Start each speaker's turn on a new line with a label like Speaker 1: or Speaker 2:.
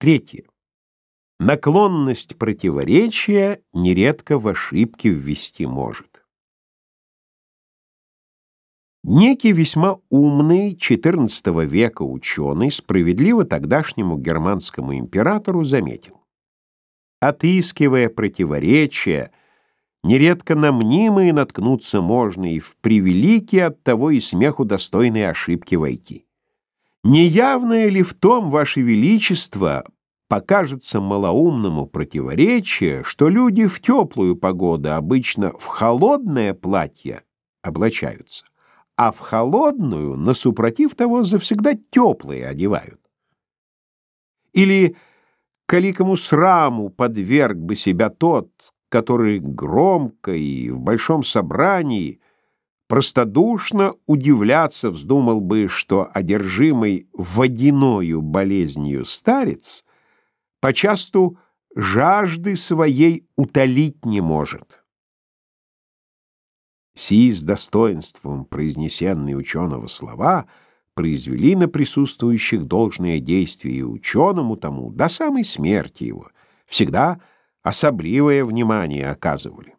Speaker 1: Третье. Наклонность противоречия нередко в ошибки ввести может. Некий весьма умный XIV века ученый справедливо тогдашнему германскому императору заметил. Отыскивая противоречия, нередко на мнимые наткнуться можно и в превеликие от того и смеху достойные ошибки войти. Неявное ли в том, Ваше Величество, покажется малоумному противоречие, что люди в теплую погоду обычно в холодное платье облачаются, а в холодную, насупротив того, завсегда теплые одевают. Или каликому сраму подверг бы себя тот, который громко и в большом собрании простодушно удивляться вздумал бы, что одержимый водяною болезнью старец — почасту жажды своей утолить не может. Сии с достоинством произнесенные ученого слова произвели на присутствующих должное действие и ученому тому до самой смерти его всегда особливое внимание оказывали.